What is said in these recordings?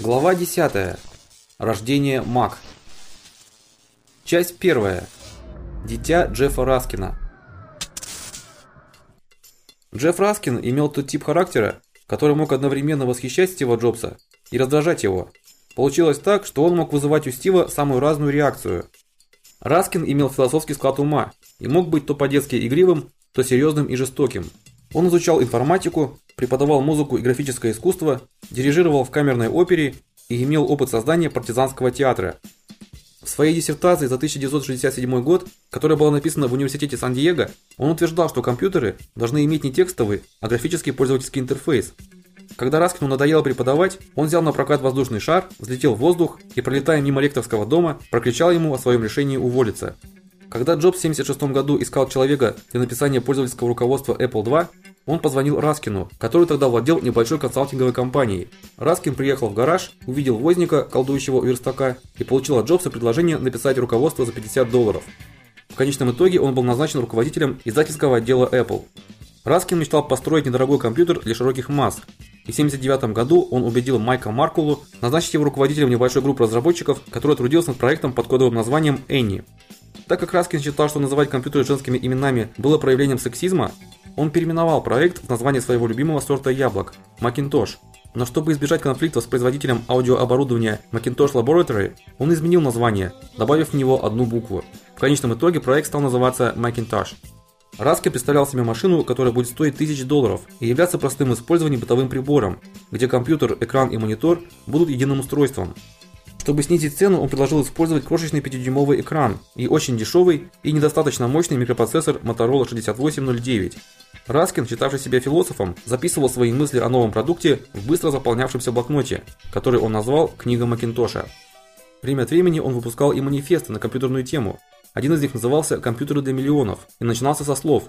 Глава 10. Рождение Мак. Часть 1. Дитя Джеффа Раскина. Джефф Раскин имел тот тип характера, который мог одновременно восхищать Стива Джобса и раздражать его. Получилось так, что он мог вызывать у Стива самую разную реакцию. Раскин имел философский склад ума и мог быть то по-детски игривым, то серьезным и жестоким. Он изучал информатику, преподавал музыку и графическое искусство, дирижировал в камерной опере и имел опыт создания партизанского театра. В своей диссертации за 1967 год, которая была написана в университете Сан-Диего, он утверждал, что компьютеры должны иметь не текстовый, а графический пользовательский интерфейс. Когда Раскину надоело преподавать, он взял на прокат воздушный шар, взлетел в воздух и пролетая мимо лекторского дома, прокричал ему о своем решении уволиться. Когда Джобс в 76 году искал человека для написания пользовательского руководства Apple II, он позвонил Раскину, который тогда владел небольшой консалтинговой компанией. Раскин приехал в гараж, увидел возника, колдующего у верстака, и получил от Джобса предложение написать руководство за 50 долларов. В конечном итоге он был назначен руководителем издательского отдела Apple. Раскин мечтал построить недорогой компьютер для широких масс. И в 79 году он убедил Майка Маркулу назначить его руководителем небольшой группы разработчиков, которая трудилась над проектом под кодовым названием Энни. Так как Раскин считал, что называть компьютеры женскими именами было проявлением сексизма, он переименовал проект в название своего любимого сорта яблок Macintosh. Но чтобы избежать конфликта с производителем аудиооборудования Macintosh Laboratory, он изменил название, добавив в него одну букву. В конечном итоге проект стал называться Macintosh. Раски представлял себе машину, которая будет стоить тысячи долларов и являться простым использованием бытовым прибором, где компьютер, экран и монитор будут единым устройством. Чтобы снизить цену, он предложил использовать крошечный 5-дюймовый экран и очень дешевый и недостаточно мощный микропроцессор Motorola 6809. Раскин, считавший себя философом, записывал свои мысли о новом продукте в быстро заполнявшемся блокноте, который он назвал «Книга Макинтоша». Время от времени он выпускал и манифесты на компьютерную тему. Один из них назывался «Компьютеры для миллионов» и начинался со слов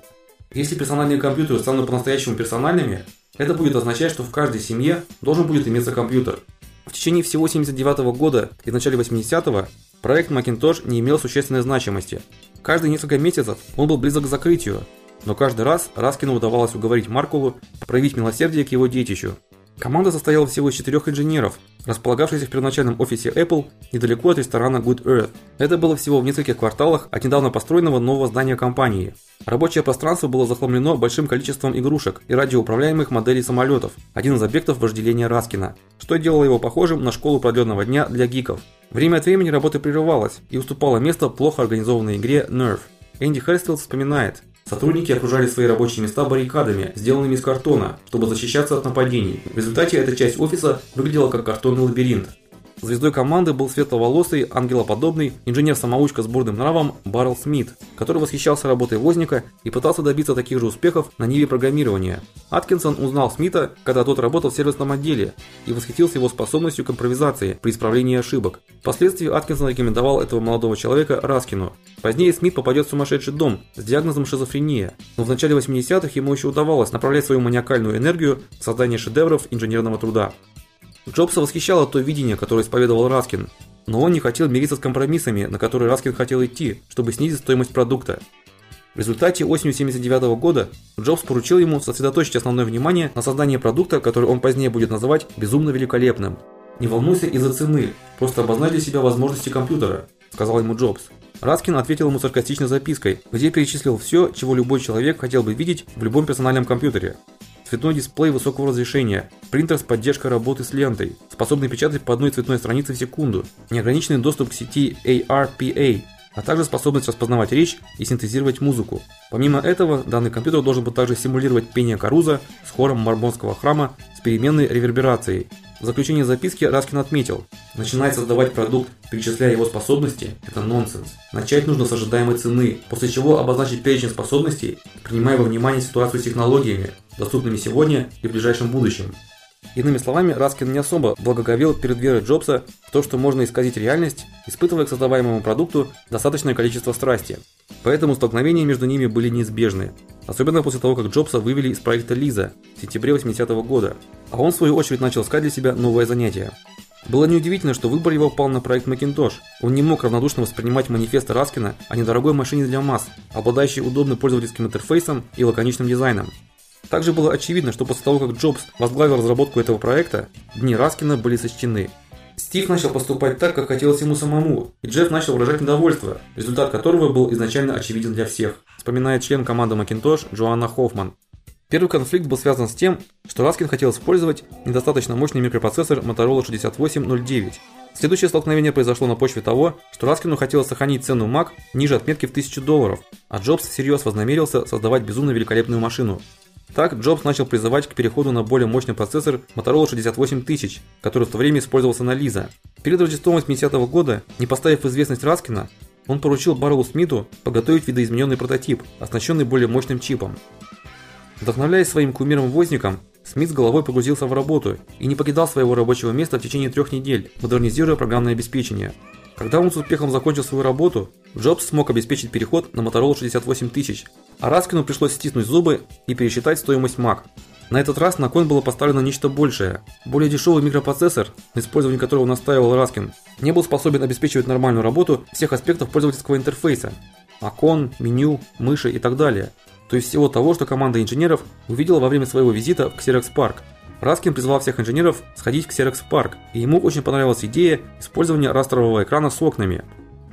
«Если персональные компьютеры станут по-настоящему персональными, это будет означать, что в каждой семье должен будет иметься компьютер, в течение всего 79 -го года и в начале 80-го проект Macintosh не имел существенной значимости. Каждые несколько месяцев он был близок к закрытию, но каждый раз Раскину удавалось уговорить Маркулу проявить милосердие к его детищу. Команда состояла всего из четырех инженеров, располагавшихся в первоначальном офисе Apple недалеко от ресторана Good Earth. Это было всего в нескольких кварталах от недавно построенного нового здания компании. Рабочее пространство было захламлено большим количеством игрушек и радиоуправляемых моделей самолетов, один из объектов вожделения Раскина, что делало его похожим на школу продленного дня для гиков. Время от времени работа прерывалась и уступала место плохо организованной игре Nerf. Энди Херстфилд вспоминает: Сотрудники окружали свои рабочие места баррикадами, сделанными из картона, чтобы защищаться от нападений. В результате эта часть офиса выглядела как картонный лабиринт. Звездой команды был светловолосый, ангелоподобный инженер-самоучка с бурным нравом Баррел Смит, который восхищался работой Возника и пытался добиться таких же успехов на ниве программирования. Аткинсон узнал Смита, когда тот работал в сервисном отделе, и восхитился его способностью к импровизации при исправлении ошибок. Впоследствии Аткинсон рекомендовал этого молодого человека Раскину. Позднее Смит попадет в сумасшедший дом с диагнозом шизофрения, но в начале 80-х ему еще удавалось направлять свою маниакальную энергию в создание шедевров инженерного труда. Джобса восхищало то видение, которое исповедовал Раскин, но он не хотел мириться с компромиссами, на которые Раскин хотел идти, чтобы снизить стоимость продукта. В результате осенью 79 -го года Джобс поручил ему сосредоточить основное внимание на создании продукта, который он позднее будет называть безумно великолепным. Не волнуйся из-за цены, просто обозначь для себя возможности компьютера, сказал ему Джобс. Раскин ответил ему саркастичной запиской, где перечислил все, чего любой человек хотел бы видеть в любом персональном компьютере цветной дисплей высокого разрешения, принтер с поддержкой работы с лентой, способный печатать по одной цветной странице в секунду, неограниченный доступ к сети ARPA, а также способность распознавать речь и синтезировать музыку. Помимо этого, данный компьютер должен был также симулировать пение Каруза с хором Марбонского храма с переменной реверберацией. В заключение записки Раскин отметил: начинать создавать продукт, перечисляя его способности это нонсенс. Начать нужно с ожидаемой цены, после чего обозначить перечень способностей, принимая во внимание ситуацию с технологиями, доступными сегодня и в ближайшем будущем. Иными словами, Раскин не особо благоговел перед верой Джобса в то, что можно исказить реальность, испытывая к создаваемому продукту достаточное количество страсти. Поэтому столкновения между ними были неизбежны, особенно после того, как Джобса вывели из проекта Лиза в сентябре 80 -го года, а он в свою очередь начал искать для себя новое занятие. Было неудивительно, что выбор его пал на проект Macintosh. Он не мог равнодушно воспринимать манифест Раскина о недорогой машине для масс, обладающей удобным пользовательским интерфейсом и лаконичным дизайном. Также было очевидно, что после того, как Джобс возглавил разработку этого проекта, дни Раскина были сочтены. Стив начал поступать так, как хотелось ему самому, и Джефф начал выражать недовольство, результат которого был изначально очевиден для всех, вспоминает член команды Macintosh Джоанна Хоффман. Первый конфликт был связан с тем, что Раскин хотел использовать недостаточно мощный микропроцессор Motorola 6809. Следующее столкновение произошло на почве того, что Раскину хотелось сохранить цену Mac ниже отметки в 1000 долларов, а Джобс всерьез вознамерился создавать безумно великолепную машину. Так Джобс начал призывать к переходу на более мощный процессор Motorola 68000, который в то время использовался на Лиза. Перед Рождеством 80 -го года, не поставив в известность Раскина, он поручил Баррелу Смиту подготовить видоизмененный прототип, оснащенный более мощным чипом. Вдохновляясь своим кумиром-возником, Смит с головой погрузился в работу и не покидал своего рабочего места в течение трех недель, модернизируя программное обеспечение. Когда он с успехом закончил свою работу, Джобс смог обеспечить переход на Motorola 68000, а Раскину пришлось стиснуть зубы и пересчитать стоимость Mac. На этот раз на кон было поставлено нечто большее. Более дешевый микропроцессор, на использовании которого настаивал Раскин, не был способен обеспечивать нормальную работу всех аспектов пользовательского интерфейса: окон, меню, мыши и так далее. То есть всего того, что команда инженеров увидела во время своего визита в Xerox Park. Раскин призвал всех инженеров сходить в Xerox Park, и ему очень понравилась идея использования растрового экрана с окнами.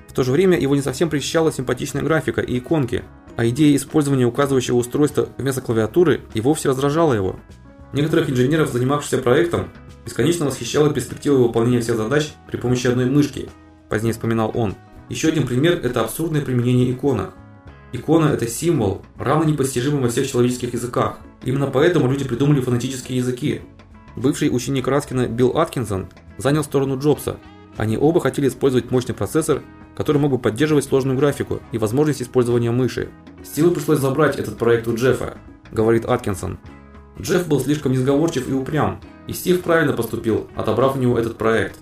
В то же время его не совсем прельщала симпатичная графика и иконки, а идея использования указывающего устройства вместо клавиатуры и вовсе раздражала его. Некоторых инженеров, занимавшихся проектом, бесконечно восхищала перспектива выполнения всех задач при помощи одной мышки, позднее вспоминал он. Еще один пример это абсурдное применение иконок. Икона это символ, равно непостижимый во всех человеческих языках. Именно поэтому люди придумали фонетические языки. Бывший ученик Раскина Билл Аткинсон занял сторону Джобса. Они оба хотели использовать мощный процессор, который мог бы поддерживать сложную графику и возможность использования мыши. Стиву пришлось забрать этот проект у Джеффа, говорит Аткинсон. Джефф был слишком несговорчив и упрям, и Стив правильно поступил, отобрав у него этот проект.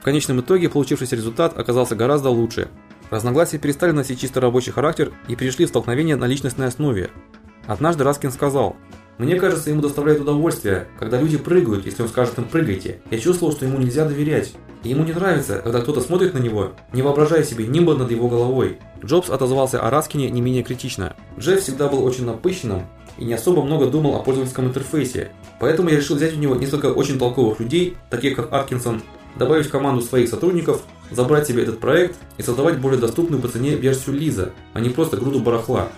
В конечном итоге получившийся результат оказался гораздо лучше. Разногласия перестали носить чисто рабочий характер и перешли в столкновение на личностной основе. Однажды Раскин сказал: мне кажется, ему доставляет удовольствие, когда люди прыгают, если он скажет им прыгайте. Я чувствовал, что ему нельзя доверять. И ему не нравится, когда кто-то смотрит на него, не воображая себе нимба над его головой. Джобс отозвался о Раскине не менее критично. Джефф всегда был очень напыщенным и не особо много думал о пользовательском интерфейсе. Поэтому я решил взять у него несколько очень толковых людей, таких как Аткинсон, добавить в команду своих сотрудников, забрать себе этот проект и создавать более доступную по цене версию Лиза, а не просто груду барахла.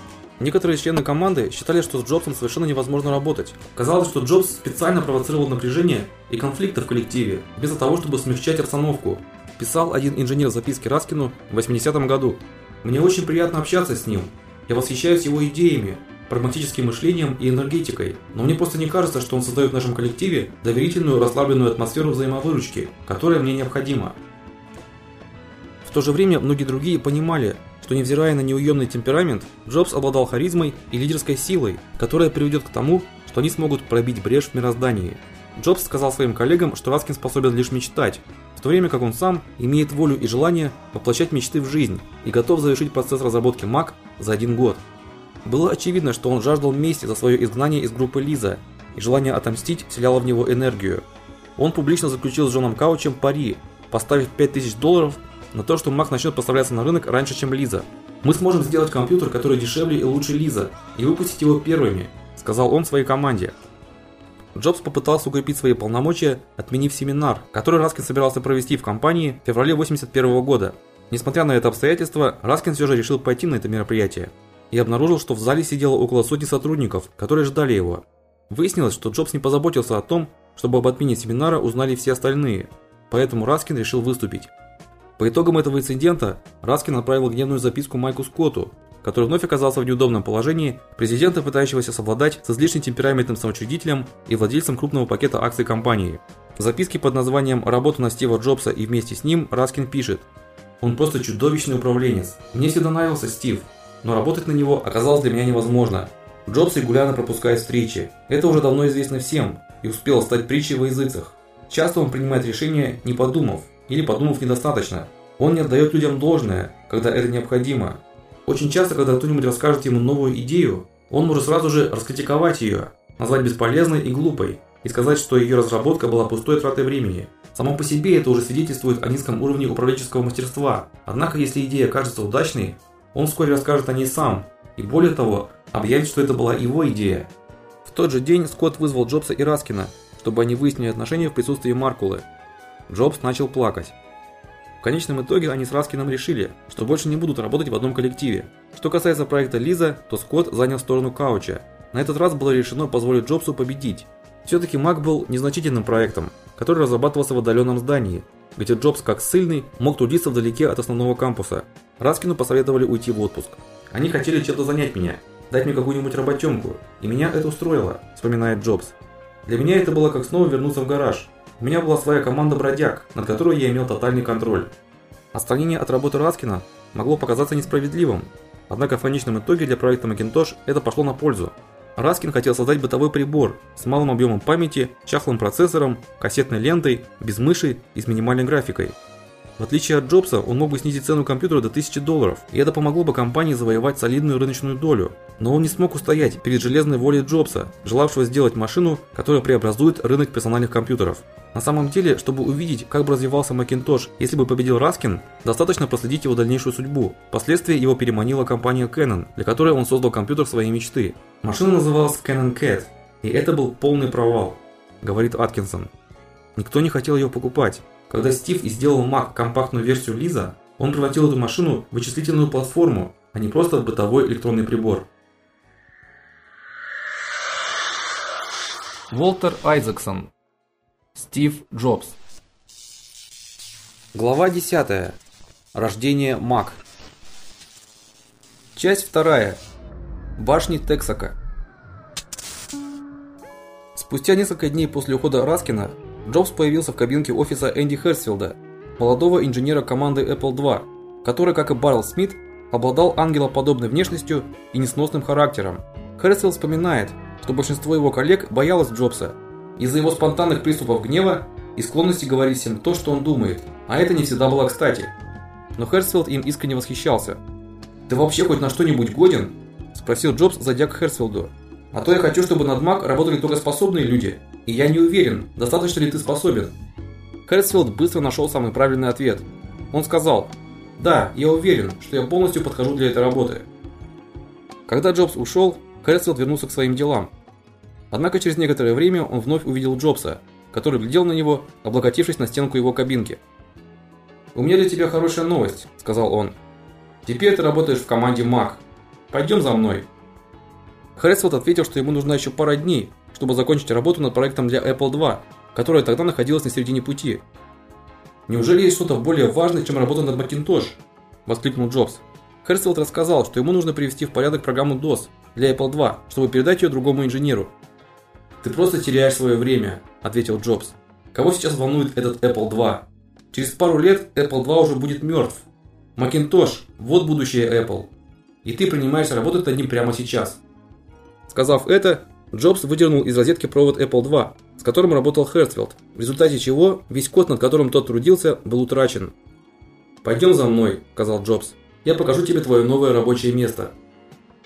Некоторые члены команды считали, что с Джобсом совершенно невозможно работать. Казалось, что Джобс специально провоцировал напряжение и конфликты в коллективе, вместо того, чтобы смягчать обстановку. Писал один инженер записки Раскину в 80-м году. Мне очень приятно общаться с ним. Я восхищаюсь его идеями, прагматическим мышлением и энергетикой, но мне просто не кажется, что он создает в нашем коллективе доверительную, расслабленную атмосферу взаимовыручки, которая мне необходима. В то же время многие другие понимали, что невзирая на неуемный темперамент, Джобс обладал харизмой и лидерской силой, которая приведет к тому, что они смогут пробить брешь в мироздании. Джобс сказал своим коллегам, что Раскин способен лишь мечтать, в то время как он сам имеет волю и желание воплощать мечты в жизнь и готов завершить процесс разработки Mac за один год. Было очевидно, что он жаждал мести за свое изгнание из группы Лиза, и желание отомстить вселяло в него энергию. Он публично заключил с Джоном Каучем пари, поставив 5000 долларов на то, что Mac начнет поставляться на рынок раньше, чем Лиза. Мы сможем сделать компьютер, который дешевле и лучше Лиза, и выпустить его первыми, сказал он своей команде. Джобс попытался укрепить свои полномочия, отменив семинар, который Раскин собирался провести в компании в феврале 81 года. Несмотря на это обстоятельство, Раскин все же решил пойти на это мероприятие и обнаружил, что в зале сидело около сотни сотрудников, которые ждали его. Выяснилось, что Джобс не позаботился о том, чтобы об отмене семинара узнали все остальные, поэтому Раскин решил выступить. По итогам этого инцидента Раскин отправил гневную записку Майку Скотту, который вновь оказался в неудобном положении президента, пытающегося совладать с излишне темпераментным соучредителем и владельцем крупного пакета акций компании. В записке под названием «Работа на Стива Джобса и вместе с ним» Раскин пишет «Он просто чудовищный управленец. Мне всегда нравился Стив, но работать на него оказалось для меня невозможно. Джобс регулярно пропускает встречи. Это уже давно известно всем и успело стать притчей во языцах. Часто он принимает решения, не подумав, или подумав недостаточно. Он не отдает людям должное, когда это необходимо. Очень часто, когда кто-нибудь расскажет ему новую идею, он может сразу же раскритиковать ее, назвать бесполезной и глупой и сказать, что ее разработка была пустой тратой времени. Само по себе это уже свидетельствует о низком уровне управленческого мастерства. Однако, если идея кажется удачной, он вскоре расскажет о ней сам и более того, объявит, что это была его идея. В тот же день Скотт вызвал Джобса и Раскина, чтобы они выяснили отношения в присутствии Маркулы. Джобс начал плакать. В конечном итоге они с Раскиным решили, что больше не будут работать в одном коллективе. Что касается проекта Лиза, то Скотт занял сторону Кауча. На этот раз было решено позволить Джобсу победить. все таки Mac был незначительным проектом, который разрабатывался в отдаленном здании, где Джобс, как ссыльный, мог трудиться вдалеке от основного кампуса. Раскину посоветовали уйти в отпуск. Они хотели чем-то занять меня, дать мне какую-нибудь работенку, и меня это устроило, вспоминает Джобс. Для меня это было как снова вернуться в гараж. У меня была своя команда бродяг, над которой я имел тотальный контроль. Отстранение от работы Раскина могло показаться несправедливым, однако в конечном итоге для проекта Macintosh это пошло на пользу. Раскин хотел создать бытовой прибор с малым объемом памяти, чахлым процессором, кассетной лентой, без мыши и с минимальной графикой. В отличие от Джобса, он мог бы снизить цену компьютера до 1000 долларов, и это помогло бы компании завоевать солидную рыночную долю. Но он не смог устоять перед железной волей Джобса, желавшего сделать машину, которая преобразует рынок персональных компьютеров. На самом деле, чтобы увидеть, как бы развивался Macintosh, если бы победил Раскин, достаточно проследить его дальнейшую судьбу. Впоследствии его переманила компания Canon, для которой он создал компьютер своей мечты. Машина называлась Canon Cat, и это был полный провал, говорит Аткинсон. Никто не хотел ее покупать. Когда Стив сделал Mac компактную версию Лиза, он превратил эту машину в вычислительную платформу, а не просто в бытовой электронный прибор. Волтер Айзексон. Стив Джобс. Глава 10. Рождение Mac. Часть 2. Башни Тексака. Спустя несколько дней после ухода Раскина Джобс появился в кабинке офиса Энди Херсфилда, молодого инженера команды Apple II, который, как и Барл Смит, обладал ангелоподобной внешностью и несносным характером. Херсфилд вспоминает, что большинство его коллег боялось Джобса из-за его спонтанных приступов гнева и склонности говорить всем то, что он думает, а это не всегда было кстати. Но Херсфилд им искренне восхищался. "Ты вообще хоть на что-нибудь годен?" спросил Джобс, зайдя к Херсфилду. "А то я хочу, чтобы над Mac работали только способные люди, и я не уверен, достаточно ли ты способен". Херсфилд быстро нашел самый правильный ответ. Он сказал: "Да, я уверен, что я полностью подхожу для этой работы". Когда Джобс ушел, Херсфилд вернулся к своим делам. Однако через некоторое время он вновь увидел Джобса, который глядел на него, облокотившись на стенку его кабинки. "У меня для тебя хорошая новость", сказал он. "Теперь ты работаешь в команде Mac. Пойдем за мной". Хэрисфилд ответил, что ему нужна еще пара дней, чтобы закончить работу над проектом для Apple II, которая тогда находилась на середине пути. Неужели есть что-то более важное, чем работа над Macintosh? воскликнул Джобс. Хэрсфилд рассказал, что ему нужно привести в порядок программу DOS для Apple II, чтобы передать ее другому инженеру. Ты просто теряешь свое время, ответил Джобс. Кого сейчас волнует этот Apple II? Через пару лет Apple II уже будет мертв. Macintosh вот будущее Apple. И ты принимаешься работать над ним прямо сейчас. Сказав это, Джобс выдернул из розетки провод Apple II, с которым работал Херцфилд, в результате чего весь код, над которым тот трудился, был утрачен. "Пойдем за мной", сказал Джобс. "Я покажу тебе твое новое рабочее место".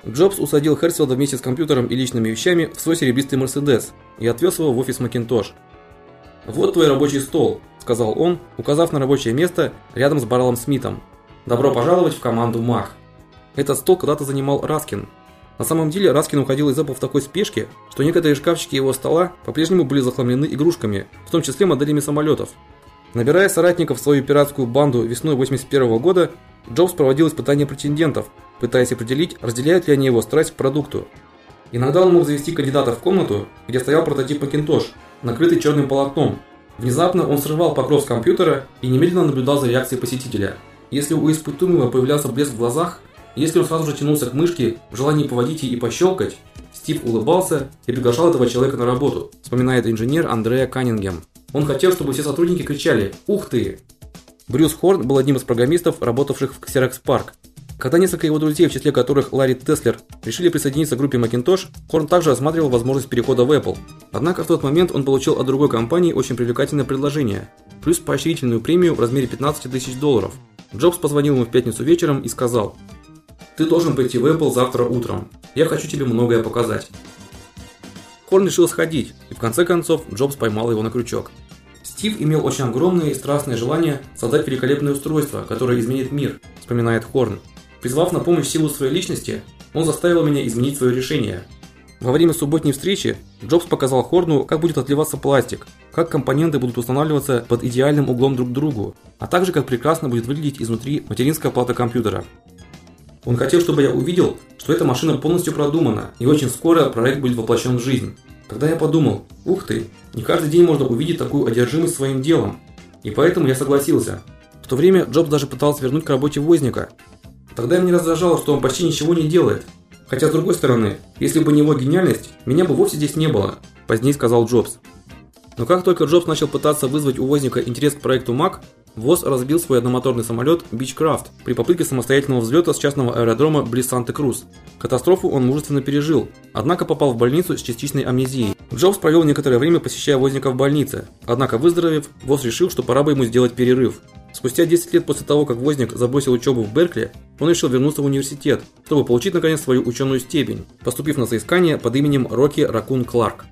Джобс усадил Херцфилда вместе с компьютером и личными вещами в свой серебристый Mercedes и отвез его в офис Macintosh. "Вот твой рабочий стол", сказал он, указав на рабочее место рядом с Барлом Смитом. "Добро пожаловать в команду Mac". Этот стол когда-то занимал Раскин. На самом деле Раскин уходил из Apple в такой спешке, что некоторые шкафчики его стола по-прежнему были захламлены игрушками, в том числе моделями самолетов. Набирая соратников в свою пиратскую банду весной 81 -го года, Джобс проводил испытания претендентов, пытаясь определить, разделяют ли они его страсть к продукту. Иногда он мог завести кандидата в комнату, где стоял прототип Macintosh, накрытый черным полотном. Внезапно он срывал покров с компьютера и немедленно наблюдал за реакцией посетителя. Если у испытуемого появлялся блеск в глазах, если он сразу же тянулся к мышке в желании поводить и пощелкать, Стив улыбался и приглашал этого человека на работу, вспоминает инженер Андреа Каннингем. Он хотел, чтобы все сотрудники кричали: "Ух ты!" Брюс Хорн был одним из программистов, работавших в Xerox Park. Когда несколько его друзей, в числе которых Ларри Теслер, решили присоединиться к группе Macintosh, Хорн также рассматривал возможность перехода в Apple. Однако в тот момент он получил от другой компании очень привлекательное предложение, плюс поощрительную премию в размере 15 тысяч долларов. Джобс позвонил ему в пятницу вечером и сказал: "Ты должен пойти в Apple завтра утром. Я хочу тебе многое показать". Хорн решил сходить, и в конце концов Джобс поймал его на крючок. Стив имел очень огромное и страстное желание создать великолепное устройство, которое изменит мир, вспоминает Хорн. Призвав на помощь силу своей личности, он заставил меня изменить свое решение. Во время субботней встречи Джобс показал Хорну, как будет отливаться пластик, как компоненты будут устанавливаться под идеальным углом друг к другу, а также как прекрасно будет выглядеть изнутри материнская плата компьютера. Он хотел, чтобы я увидел, что эта машина полностью продумана, и очень скоро проект будет воплощен в жизнь. Тогда я подумал: "Ух ты, не каждый день можно увидеть такую одержимость своим делом". И поэтому я согласился. В то время Джобс даже пытался вернуть к работе Возника. Тогда меня раздражало, что он почти ничего не делает, Хотя с другой стороны, если бы не его гениальность, меня бы вовсе здесь не было, позднее сказал Джобс. Но как только Джобс начал пытаться вызвать у Возника интерес к проекту Mac, ВОЗ разбил свой одномоторный самолет Beechcraft при попытке самостоятельного взлета с частного аэродрома близ Санта-Крус. Катастрофу он мужественно пережил, однако попал в больницу с частичной амнезией. Джобс провел некоторое время посещая Возника в больнице. Однако выздоровев, ВОЗ решил, что пора бы ему сделать перерыв. Спустя 10 лет после того, как Возник забросил учебу в Беркли, он решил вернуться в университет, чтобы получить наконец свою ученую степень, поступив на соискание под именем Рокки Ракун Кларк.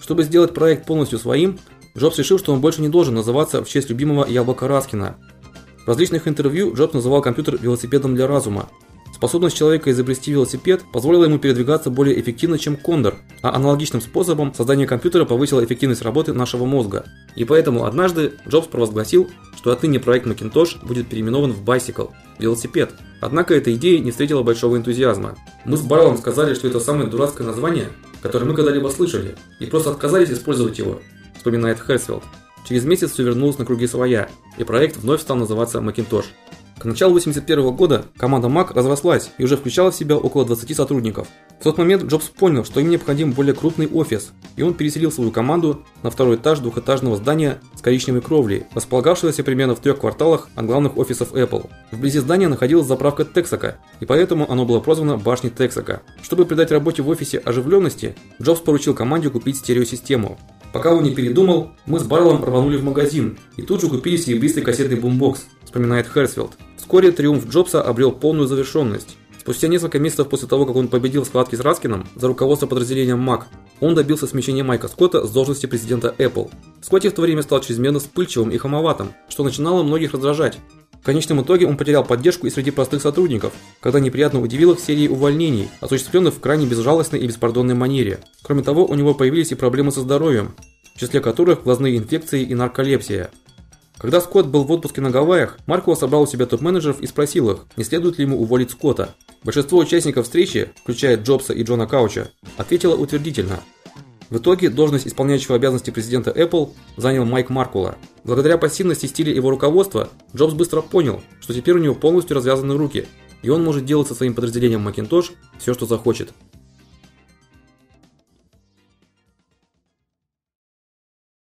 Чтобы сделать проект полностью своим, Джобс решил, что он больше не должен называться в честь любимого яблока Раскина. В различных интервью Джобс называл компьютер велосипедом для разума, Способность человека изобрести велосипед позволила ему передвигаться более эффективно, чем кондор, а аналогичным способом создание компьютера повысило эффективность работы нашего мозга. И поэтому однажды Джобс провозгласил, что отныне проект Macintosh будет переименован в Bicycle велосипед. Однако эта идея не встретила большого энтузиазма. Мы с Барлом сказали, что это самое дурацкое название, которое мы когда-либо слышали, и просто отказались использовать его, вспоминает Херсфилд. Через месяц все вернулось на круги своя, и проект вновь стал называться Macintosh. К началу 81 года команда Mac разрослась и уже включала в себя около 20 сотрудников. В тот момент Джобс понял, что им необходим более крупный офис, и он переселил свою команду на второй этаж двухэтажного здания с коричневой кровлей, располагавшегося примерно в трех кварталах от главных офисов Apple. Вблизи здания находилась заправка Texaco, и поэтому оно было прозвано башней Texaco. Чтобы придать работе в офисе оживленности, Джобс поручил команде купить стереосистему. Пока он не передумал, мы с Барлом рванули в магазин и тут же купили серебристый кассетный бумбокс, вспоминает Херсфилд. Вскоре триумф Джобса обрел полную завершенность. Спустя несколько месяцев после того, как он победил в схватке с Раскином за руководство подразделением Mac, он добился смещения Майка Скотта с должности президента Apple. Скотт в то время стал чрезмерно вспыльчивым и хамоватым, что начинало многих раздражать. В конечном итоге он потерял поддержку и среди простых сотрудников, когда неприятно удивил их серией увольнений, осуществленных в крайне безжалостной и беспардонной манере. Кроме того, у него появились и проблемы со здоровьем, в числе которых глазные инфекции и нарколепсия. Когда Скотт был в отпуске на Гавайях, Маркова собрал у себя топ-менеджеров и спросил их, не следует ли ему уволить Скотта. Большинство участников встречи, включая Джобса и Джона Кауча, ответило утвердительно. В итоге должность исполняющего обязанности президента Apple занял Майк Маркула. Благодаря пассивности стиля его руководства, Джобс быстро понял, что теперь у него полностью развязаны руки, и он может делать со своим подразделением Macintosh все, что захочет.